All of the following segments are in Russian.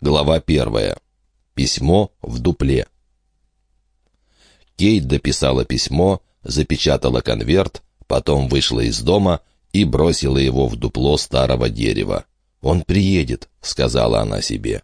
Глава первая. Письмо в дупле. Кейт дописала письмо, запечатала конверт, потом вышла из дома и бросила его в дупло старого дерева. «Он приедет», — сказала она себе.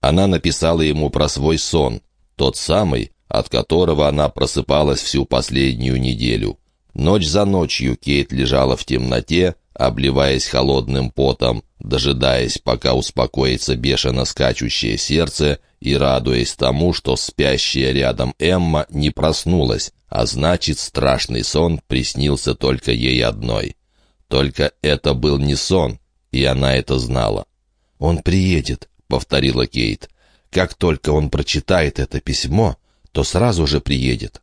Она написала ему про свой сон, тот самый, от которого она просыпалась всю последнюю неделю. Ночь за ночью Кейт лежала в темноте, обливаясь холодным потом, дожидаясь, пока успокоится бешено скачущее сердце, и радуясь тому, что спящая рядом Эмма не проснулась, а значит, страшный сон приснился только ей одной. Только это был не сон, и она это знала. «Он приедет», — повторила Кейт. «Как только он прочитает это письмо, то сразу же приедет».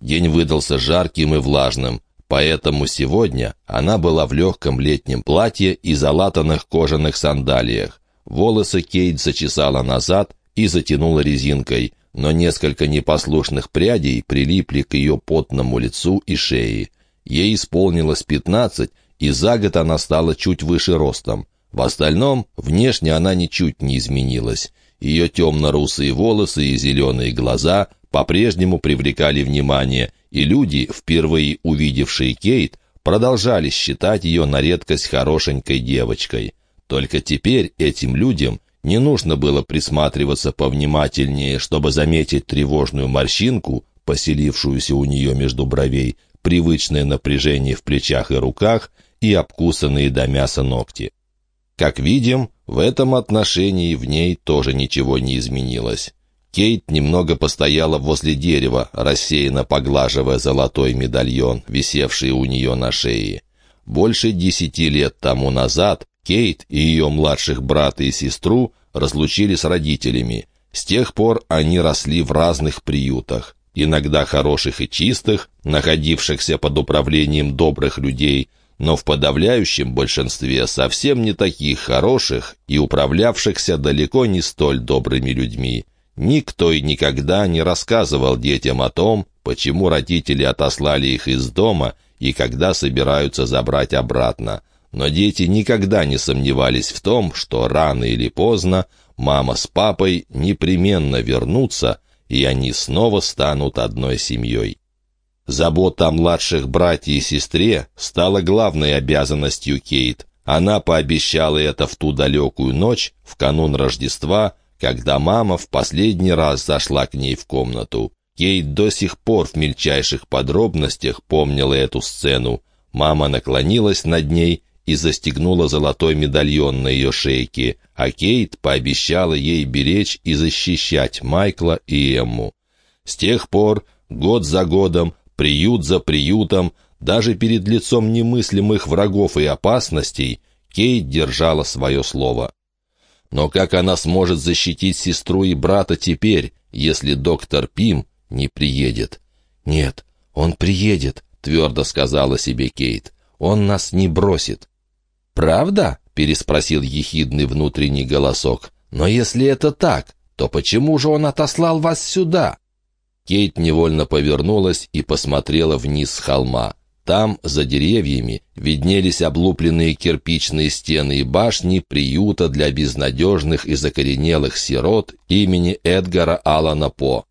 День выдался жарким и влажным, поэтому сегодня она была в легком летнем платье и залатанных кожаных сандалиях. Волосы Кейт зачесала назад и затянула резинкой, но несколько непослушных прядей прилипли к ее потному лицу и шее. Ей исполнилось пятнадцать, и за год она стала чуть выше ростом. В остальном, внешне она ничуть не изменилась. Ее темно-русые волосы и зеленые глаза по-прежнему привлекали внимание, и люди, впервые увидевшие Кейт, продолжали считать ее на редкость хорошенькой девочкой. Только теперь этим людям не нужно было присматриваться повнимательнее, чтобы заметить тревожную морщинку, поселившуюся у нее между бровей, привычное напряжение в плечах и руках и обкусанные до мяса ногти. Как видим, в этом отношении в ней тоже ничего не изменилось. Кейт немного постояла возле дерева, рассеянно поглаживая золотой медальон, висевший у нее на шее. Больше десяти лет тому назад Кейт и ее младших брата и сестру разлучили с родителями. С тех пор они росли в разных приютах, иногда хороших и чистых, находившихся под управлением добрых людей, но в подавляющем большинстве совсем не таких хороших и управлявшихся далеко не столь добрыми людьми. Никто и никогда не рассказывал детям о том, почему родители отослали их из дома и когда собираются забрать обратно. Но дети никогда не сомневались в том, что рано или поздно мама с папой непременно вернутся, и они снова станут одной семьей. Забота о младших братьях и сестре стала главной обязанностью Кейт. Она пообещала это в ту далекую ночь, в канун Рождества, когда мама в последний раз зашла к ней в комнату. Кейт до сих пор в мельчайших подробностях помнила эту сцену. Мама наклонилась над ней и застегнула золотой медальон на ее шейке, а Кейт пообещала ей беречь и защищать Майкла и Эмму. С тех пор, год за годом, приют за приютом, даже перед лицом немыслимых врагов и опасностей, Кейт держала свое слово. Но как она сможет защитить сестру и брата теперь, если доктор Пим не приедет? «Нет, он приедет», — твердо сказала себе Кейт. «Он нас не бросит». «Правда?» — переспросил ехидный внутренний голосок. «Но если это так, то почему же он отослал вас сюда?» Кейт невольно повернулась и посмотрела вниз с холма. Там, за деревьями, виднелись облупленные кирпичные стены и башни приюта для безнадежных и закоренелых сирот имени Эдгара Алана По.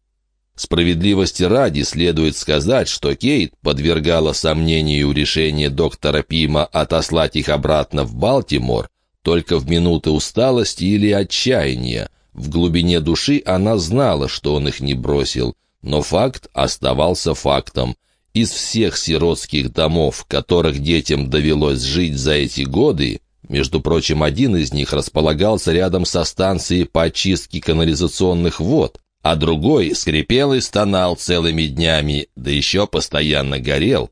Справедливости ради следует сказать, что Кейт подвергала сомнению решение доктора Пима отослать их обратно в Балтимор только в минуты усталости или отчаяния. В глубине души она знала, что он их не бросил, но факт оставался фактом – из всех сиротских домов, которых детям довелось жить за эти годы, между прочим, один из них располагался рядом со станцией по очистке канализационных вод, а другой скрипел и стонал целыми днями, да еще постоянно горел.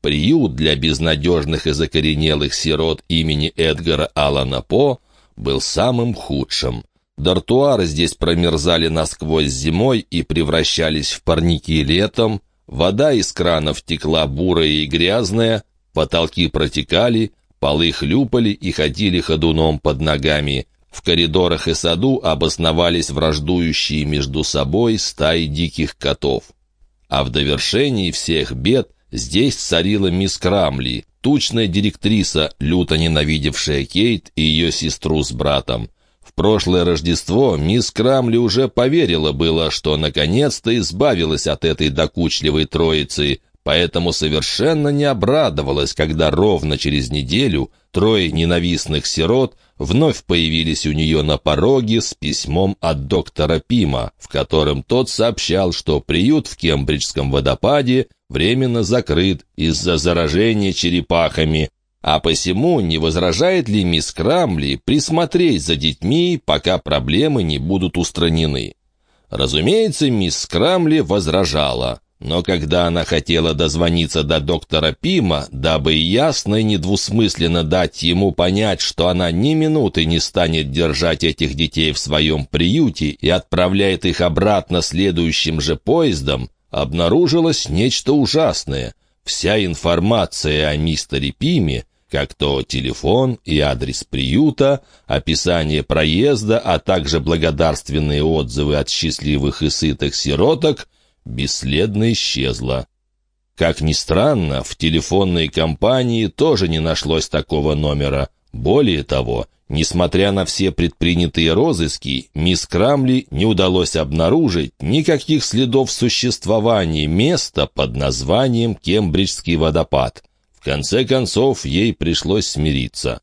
Приют для безнадежных и закоренелых сирот имени Эдгара Алана По был самым худшим. Дартуары здесь промерзали насквозь зимой и превращались в парники летом, Вода из кранов текла бурая и грязная, потолки протекали, полы хлюпали и ходили ходуном под ногами. В коридорах и саду обосновались враждующие между собой стаи диких котов. А в довершении всех бед здесь царила мисс Крамли, тучная директриса, люто ненавидевшая Кейт и ее сестру с братом. Прошлое Рождество мисс Крамли уже поверила было, что наконец-то избавилась от этой докучливой троицы, поэтому совершенно не обрадовалась, когда ровно через неделю трое ненавистных сирот вновь появились у нее на пороге с письмом от доктора Пима, в котором тот сообщал, что приют в Кембриджском водопаде временно закрыт из-за заражения черепахами, а посему не возражает ли мисс Крамли присмотреть за детьми, пока проблемы не будут устранены. Разумеется, мисс Крамли возражала. Но когда она хотела дозвониться до доктора Пима, дабы ясно и недвусмысленно дать ему понять, что она ни минуты не станет держать этих детей в своем приюте и отправляет их обратно следующим же поездом, обнаружилось нечто ужасное. Вся информация о мистере Пиме как то телефон и адрес приюта, описание проезда, а также благодарственные отзывы от счастливых и сытых сироток, бесследно исчезла. Как ни странно, в телефонной компании тоже не нашлось такого номера. Более того, несмотря на все предпринятые розыски, мисс Крамли не удалось обнаружить никаких следов существования места под названием Кембриджский водопад. Конце концов, ей пришлось смириться.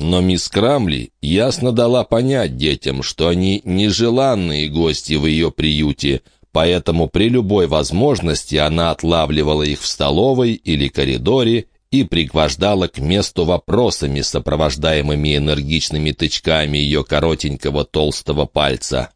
Но мисс Крамли ясно дала понять детям, что они нежеланные гости в ее приюте, поэтому при любой возможности она отлавливала их в столовой или коридоре и пригвождала к месту вопросами, сопровождаемыми энергичными тычками ее коротенького толстого пальца.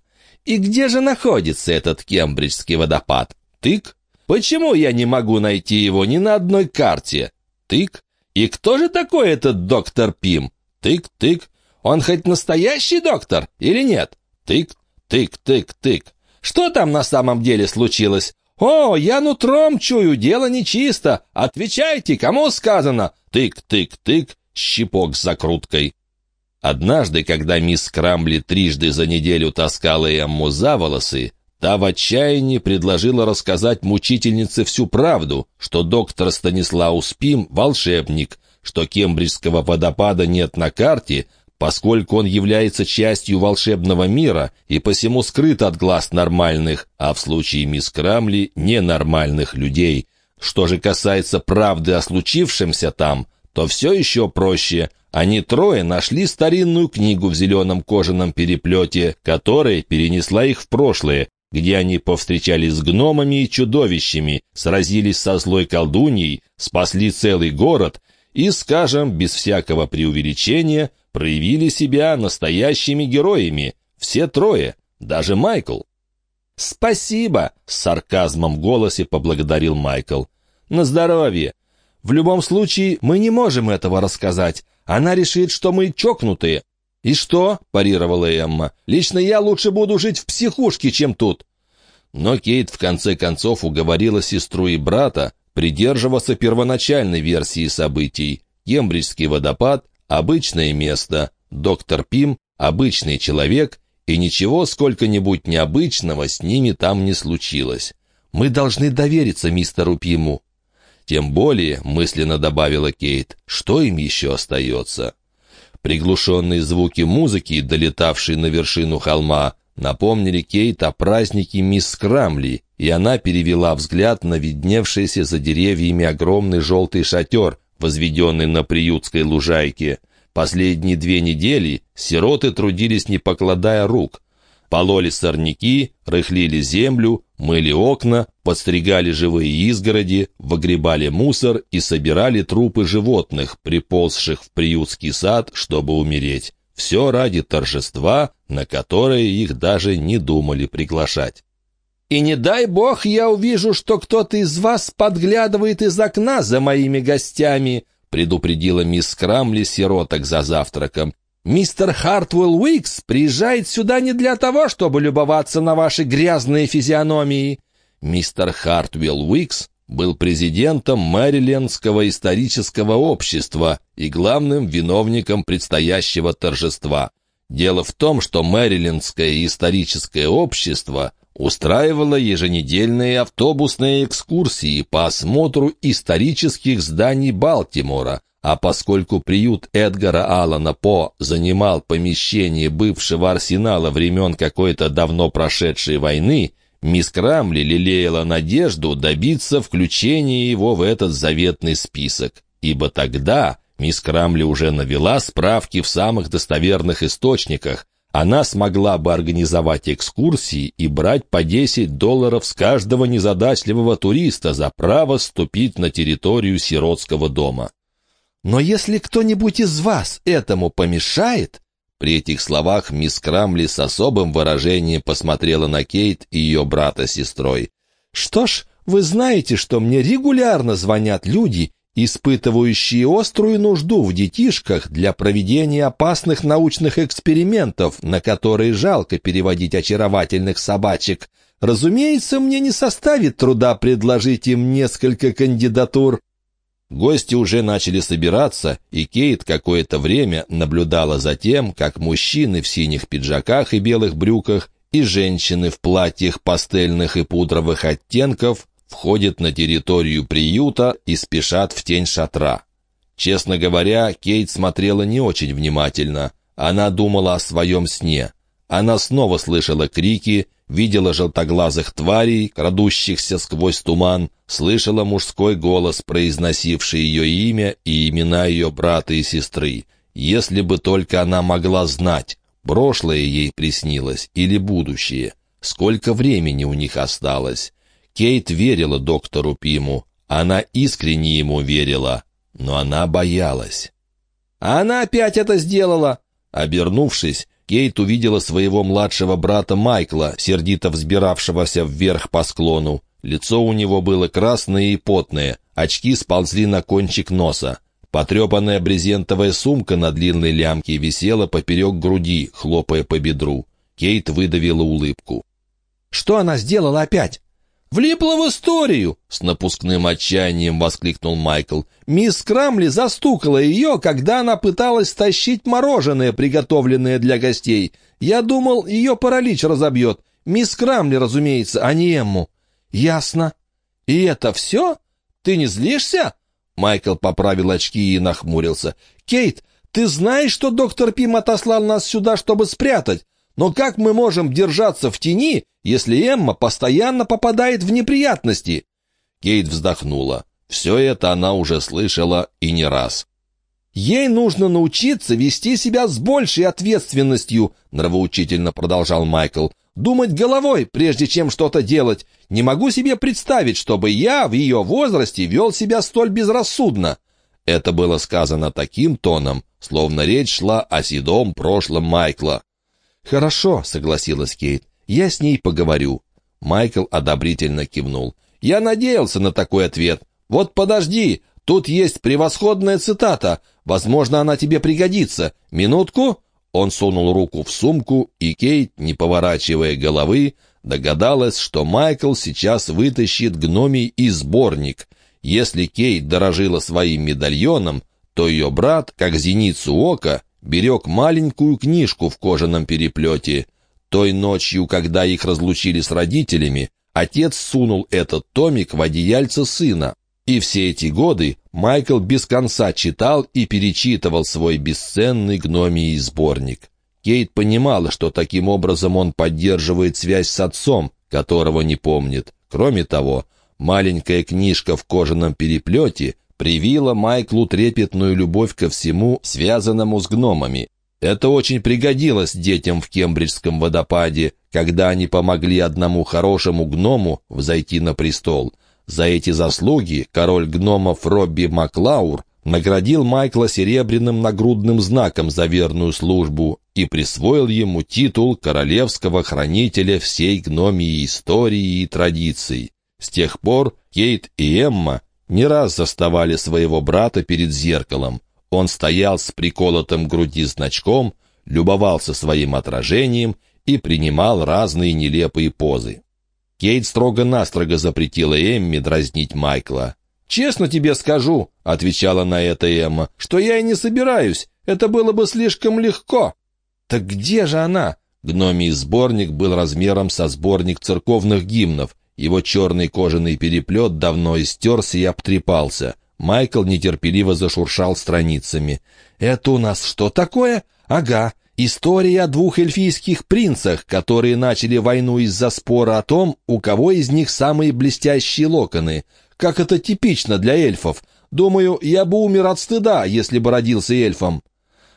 «И где же находится этот кембриджский водопад? Тык? Почему я не могу найти его ни на одной карте? Тык? И кто же такой этот доктор Пим? Тык-тык. Он хоть настоящий доктор или нет? Тык, тык, тык, тык. Что там на самом деле случилось? «О, я нутром чую, дело нечисто! Отвечайте, кому сказано!» Тык-тык-тык, щипок с закруткой. Однажды, когда мисс Крамли трижды за неделю таскала Эмму за волосы, та в отчаянии предложила рассказать мучительнице всю правду, что доктор Станислаус Пим — волшебник, что Кембриджского водопада нет на карте, поскольку он является частью волшебного мира и посему скрыт от глаз нормальных, а в случае мисс Крамли — ненормальных людей. Что же касается правды о случившемся там, то все еще проще. Они трое нашли старинную книгу в зеленом кожаном переплете, которая перенесла их в прошлое, где они повстречались с гномами и чудовищами, сразились со злой колдуньей, спасли целый город и, скажем, без всякого преувеличения, проявили себя настоящими героями, все трое, даже Майкл. «Спасибо!» — с сарказмом в голосе поблагодарил Майкл. «На здоровье! В любом случае, мы не можем этого рассказать. Она решит, что мы чокнутые». «И что?» — парировала Эмма. «Лично я лучше буду жить в психушке, чем тут». Но Кейт в конце концов уговорила сестру и брата придерживаться первоначальной версии событий. Кембриджский водопад Обычное место, доктор Пим, обычный человек, и ничего сколько-нибудь необычного с ними там не случилось. Мы должны довериться мистеру Пиму. Тем более, мысленно добавила Кейт, что им еще остается. Приглушенные звуки музыки, долетавшие на вершину холма, напомнили Кейт о празднике мисс Крамли, и она перевела взгляд на видневшийся за деревьями огромный желтый шатер, возведенный на приютской лужайке. Последние две недели сироты трудились не покладая рук. Пололи сорняки, рыхлили землю, мыли окна, подстригали живые изгороди, выгребали мусор и собирали трупы животных, приползших в приютский сад, чтобы умереть. Все ради торжества, на которое их даже не думали приглашать. И не дай бог я увижу, что кто-то из вас подглядывает из окна за моими гостями», предупредила мисс Крамли сироток за завтраком. «Мистер Хартвелл Уикс приезжает сюда не для того, чтобы любоваться на ваши грязные физиономии». Мистер Хартвелл Уикс был президентом Мэрилендского исторического общества и главным виновником предстоящего торжества. Дело в том, что Мэрилендское историческое общество устраивала еженедельные автобусные экскурсии по осмотру исторических зданий Балтимора, А поскольку приют Эдгара Аллана По занимал помещение бывшего арсенала времен какой-то давно прошедшей войны, мисс Крамли лелеяла надежду добиться включения его в этот заветный список, ибо тогда мисс Крамли уже навела справки в самых достоверных источниках, она смогла бы организовать экскурсии и брать по 10 долларов с каждого незадачливого туриста за право ступить на территорию сиротского дома. Но если кто-нибудь из вас этому помешает...» При этих словах мисс Крамли с особым выражением посмотрела на Кейт и ее брата с сестрой. «Что ж, вы знаете, что мне регулярно звонят люди испытывающие острую нужду в детишках для проведения опасных научных экспериментов, на которые жалко переводить очаровательных собачек. Разумеется, мне не составит труда предложить им несколько кандидатур. Гости уже начали собираться, и Кейт какое-то время наблюдала за тем, как мужчины в синих пиджаках и белых брюках и женщины в платьях пастельных и пудровых оттенков входят на территорию приюта и спешат в тень шатра. Честно говоря, Кейт смотрела не очень внимательно. Она думала о своем сне. Она снова слышала крики, видела желтоглазых тварей, крадущихся сквозь туман, слышала мужской голос, произносивший ее имя и имена ее брата и сестры. Если бы только она могла знать, прошлое ей приснилось или будущее, сколько времени у них осталось. Кейт верила доктору Пиму. Она искренне ему верила, но она боялась. «А она опять это сделала!» Обернувшись, Кейт увидела своего младшего брата Майкла, сердито взбиравшегося вверх по склону. Лицо у него было красное и потное, очки сползли на кончик носа. Потрепанная брезентовая сумка на длинной лямке висела поперек груди, хлопая по бедру. Кейт выдавила улыбку. «Что она сделала опять?» «Влипла в историю!» — с напускным отчаянием воскликнул Майкл. «Мисс Крамли застукала ее, когда она пыталась тащить мороженое, приготовленное для гостей. Я думал, ее паралич разобьет. Мисс Крамли, разумеется, а не Эмму». «Ясно. И это все? Ты не злишься?» Майкл поправил очки и нахмурился. «Кейт, ты знаешь, что доктор Пим отослал нас сюда, чтобы спрятать? Но как мы можем держаться в тени, если Эмма постоянно попадает в неприятности?» Кейт вздохнула. Все это она уже слышала и не раз. «Ей нужно научиться вести себя с большей ответственностью», — нравоучительно продолжал Майкл. «Думать головой, прежде чем что-то делать. Не могу себе представить, чтобы я в ее возрасте вел себя столь безрассудно». Это было сказано таким тоном, словно речь шла о седом прошлом Майкла. «Хорошо», — согласилась Кейт. «Я с ней поговорю». Майкл одобрительно кивнул. «Я надеялся на такой ответ. Вот подожди, тут есть превосходная цитата. Возможно, она тебе пригодится. Минутку». Он сунул руку в сумку, и Кейт, не поворачивая головы, догадалась, что Майкл сейчас вытащит гномий и сборник. Если Кейт дорожила своим медальоном, то ее брат, как зеницу ока, берег маленькую книжку в кожаном переплете. Той ночью, когда их разлучили с родителями, отец сунул этот томик в одеяльце сына. И все эти годы Майкл без конца читал и перечитывал свой бесценный гномий сборник. Кейт понимала, что таким образом он поддерживает связь с отцом, которого не помнит. Кроме того, маленькая книжка в кожаном переплете привила Майклу трепетную любовь ко всему, связанному с гномами. Это очень пригодилось детям в Кембриджском водопаде, когда они помогли одному хорошему гному взойти на престол. За эти заслуги король гномов Робби Маклаур наградил Майкла серебряным нагрудным знаком за верную службу и присвоил ему титул королевского хранителя всей гномии истории и традиций. С тех пор Кейт и Эмма не раз заставали своего брата перед зеркалом. Он стоял с приколотым груди значком, любовался своим отражением и принимал разные нелепые позы. Кейт строго-настрого запретила Эмми дразнить Майкла. «Честно тебе скажу», — отвечала на это Эмма, — «что я и не собираюсь. Это было бы слишком легко». «Так где же она?» Гномий сборник был размером со сборник церковных гимнов, его черный кожаный переплет давно истерся и обтрепался. Майкл нетерпеливо зашуршал страницами. «Это у нас что такое? Ага, история о двух эльфийских принцах, которые начали войну из-за спора о том, у кого из них самые блестящие локоны. Как это типично для эльфов. Думаю, я бы умер от стыда, если бы родился эльфом».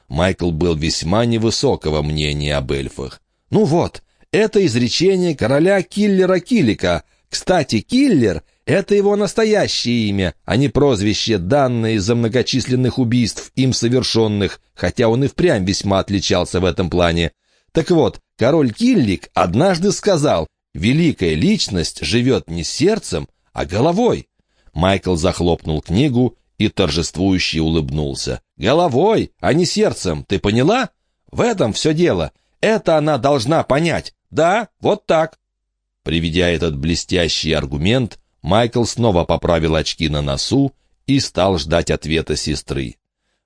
Майкл был весьма невысокого мнения об эльфах. «Ну вот, это изречение короля Киллера Килика. Кстати, Киллер — это его настоящее имя, а не прозвище, данное из-за многочисленных убийств, им совершенных, хотя он и впрямь весьма отличался в этом плане. Так вот, король Киллик однажды сказал, «Великая личность живет не сердцем, а головой». Майкл захлопнул книгу и торжествующе улыбнулся. «Головой, а не сердцем, ты поняла? В этом все дело. Это она должна понять. Да, вот так». Приведя этот блестящий аргумент, Майкл снова поправил очки на носу и стал ждать ответа сестры.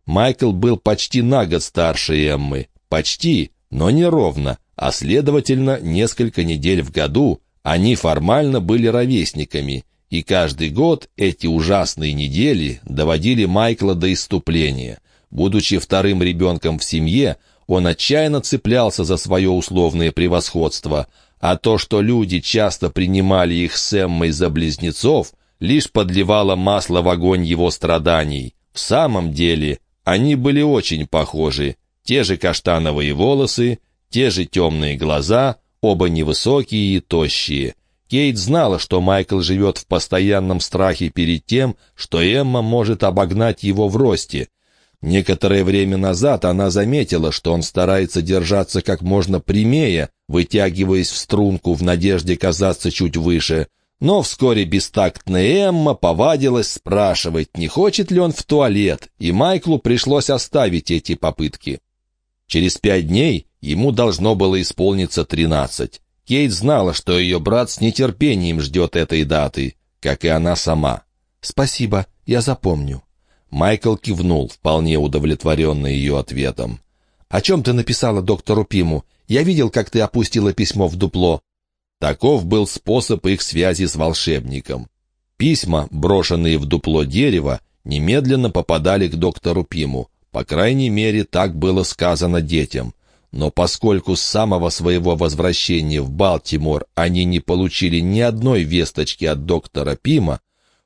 Майкл был почти на год старше Эммы. Почти, но не ровно, а следовательно, несколько недель в году они формально были ровесниками, и каждый год эти ужасные недели доводили Майкла до иступления. Будучи вторым ребенком в семье, он отчаянно цеплялся за свое условное превосходство — а то, что люди часто принимали их с Эммой за близнецов, лишь подливало масло в огонь его страданий. В самом деле, они были очень похожи. Те же каштановые волосы, те же темные глаза, оба невысокие и тощие. Кейт знала, что Майкл живет в постоянном страхе перед тем, что Эмма может обогнать его в росте, Некоторое время назад она заметила, что он старается держаться как можно прямее, вытягиваясь в струнку в надежде казаться чуть выше. Но вскоре бестактная Эмма повадилась спрашивать, не хочет ли он в туалет, и Майклу пришлось оставить эти попытки. Через пять дней ему должно было исполниться тринадцать. Кейт знала, что ее брат с нетерпением ждет этой даты, как и она сама. «Спасибо, я запомню». Майкл кивнул, вполне удовлетворенный ее ответом. «О чем ты написала доктору Пиму? Я видел, как ты опустила письмо в дупло». Таков был способ их связи с волшебником. Письма, брошенные в дупло дерева, немедленно попадали к доктору Пиму. По крайней мере, так было сказано детям. Но поскольку с самого своего возвращения в Балтимор они не получили ни одной весточки от доктора Пима,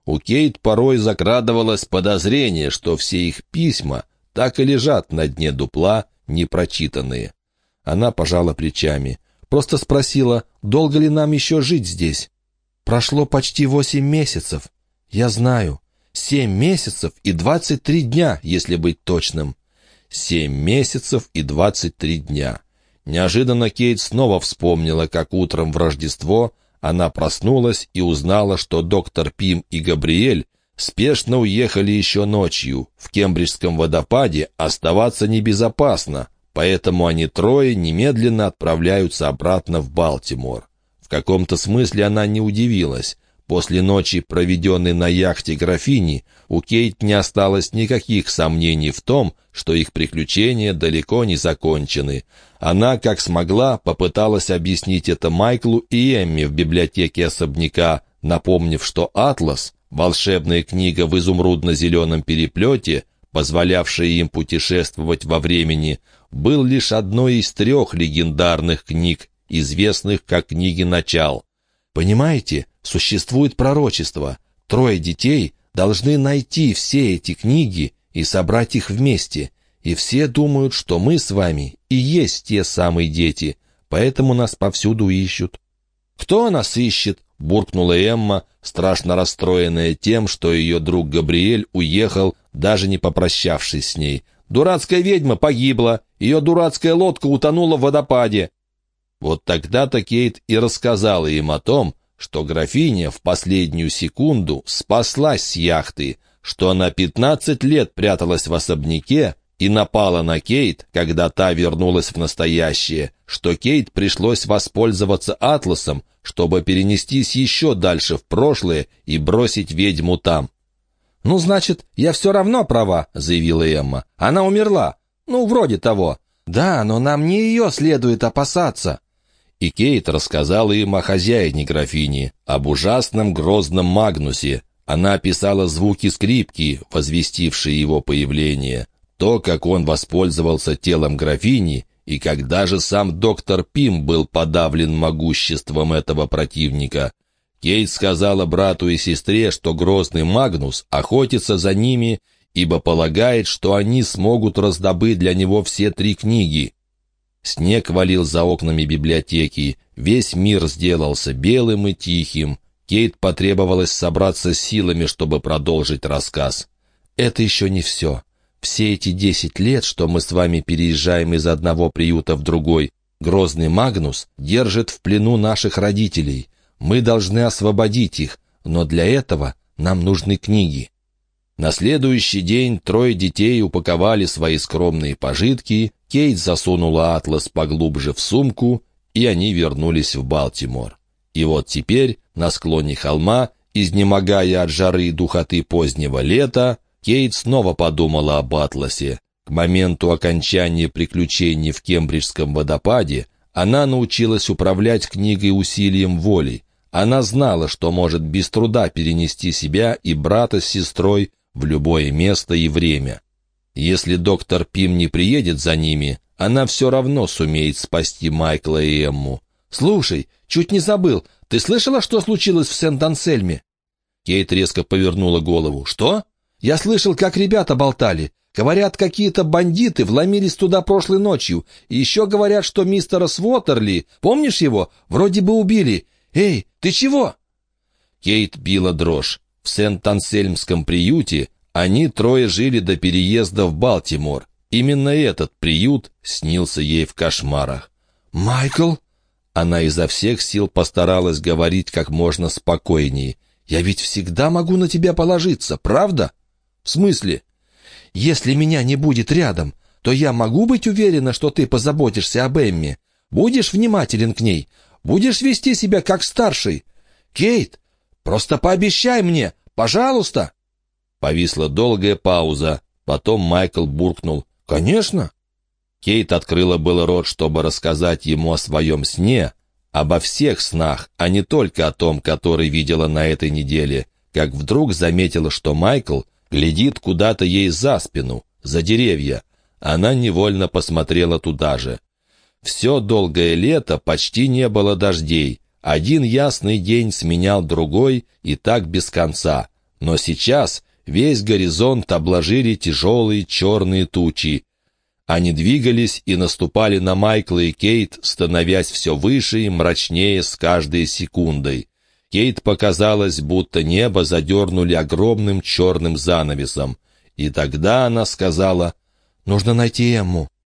у Кейт порой закрадывалось подозрение, что все их письма так и лежат на дне дупла, непрочитанные. Она пожала плечами. Просто спросила, долго ли нам еще жить здесь. Прошло почти восемь месяцев. Я знаю. Семь месяцев и двадцать три дня, если быть точным. Семь месяцев и двадцать три дня. Неожиданно Кейт снова вспомнила, как утром в Рождество она проснулась и узнала, что доктор Пим и Габриэль спешно уехали еще ночью. В Кембриджском водопаде оставаться небезопасно, поэтому они трое немедленно отправляются обратно в Балтимор. В каком-то смысле она не удивилась. После ночи, проведенной на яхте графини, у Кейт не осталось никаких сомнений в том, что их приключения далеко не закончены. Она, как смогла, попыталась объяснить это Майклу и Эмми в библиотеке особняка, напомнив, что «Атлас» — волшебная книга в изумрудно-зеленом переплете, позволявшая им путешествовать во времени, был лишь одной из трех легендарных книг, известных как книги начал. Понимаете, существует пророчество. Трое детей должны найти все эти книги и собрать их вместе. И все думают, что мы с вами и есть те самые дети, поэтому нас повсюду ищут. «Кто нас ищет?» — буркнула Эмма, страшно расстроенная тем, что ее друг Габриэль уехал, даже не попрощавшись с ней. «Дурацкая ведьма погибла, ее дурацкая лодка утонула в водопаде». Вот тогда-то Кейт и рассказала им о том, что графиня в последнюю секунду спаслась с яхты, что она пятнадцать лет пряталась в особняке и напала на Кейт, когда та вернулась в настоящее, что Кейт пришлось воспользоваться Атласом, чтобы перенестись еще дальше в прошлое и бросить ведьму там. «Ну, значит, я все равно права», — заявила Эмма. «Она умерла. Ну, вроде того». «Да, но нам не ее следует опасаться». И Кейт рассказала им о хозяине графини, об ужасном грозном Магнусе, Она описала звуки скрипки, возвестившие его появление, то, как он воспользовался телом графини, и когда же сам доктор Пим был подавлен могуществом этого противника. Кейт сказала брату и сестре, что грозный Магнус охотится за ними, ибо полагает, что они смогут раздобыть для него все три книги. Снег валил за окнами библиотеки, весь мир сделался белым и тихим. Кейт потребовалось собраться силами, чтобы продолжить рассказ. «Это еще не все. Все эти десять лет, что мы с вами переезжаем из одного приюта в другой, грозный Магнус держит в плену наших родителей. Мы должны освободить их, но для этого нам нужны книги. На следующий день трое детей упаковали свои скромные пожитки, Кейт засунула атлас поглубже в сумку, и они вернулись в Балтимор. И вот теперь, на склоне холма, изнемогая от жары и духоты позднего лета, Кейт снова подумала об атласе. К моменту окончания приключений в Кембриджском водопаде она научилась управлять книгой усилием воли, она знала, что может без труда перенести себя и брата с сестрой в любое место и время. Если доктор Пим не приедет за ними, она все равно сумеет спасти Майкла и Эмму. «Слушай, чуть не забыл, ты слышала, что случилось в Сент-Ансельме?» Кейт резко повернула голову. «Что?» «Я слышал, как ребята болтали. Говорят, какие-то бандиты вломились туда прошлой ночью. И еще говорят, что мистера Свотерли, помнишь его, вроде бы убили. «Эй, ты чего?» Кейт била дрожь. В Сент-Ансельмском приюте они трое жили до переезда в Балтимор. Именно этот приют снился ей в кошмарах. «Майкл?» Она изо всех сил постаралась говорить как можно спокойнее. «Я ведь всегда могу на тебя положиться, правда?» «В смысле?» «Если меня не будет рядом, то я могу быть уверена, что ты позаботишься об Эмме. Будешь внимателен к ней. Будешь вести себя как старший. Кейт, просто пообещай мне, пожалуйста!» Повисла долгая пауза. Потом Майкл буркнул. «Конечно!» Кейт открыла было рот, чтобы рассказать ему о своем сне, обо всех снах, а не только о том, который видела на этой неделе, как вдруг заметила, что Майкл глядит куда-то ей за спину, за деревья. Она невольно посмотрела туда же. Все долгое лето почти не было дождей. Один ясный день сменял другой, и так без конца. Но сейчас весь горизонт обложили тяжелые черные тучи. Они двигались и наступали на Майкла и Кейт, становясь все выше и мрачнее с каждой секундой. Кейт показалось, будто небо задернули огромным черным занавесом. И тогда она сказала, «Нужно найти Эмму.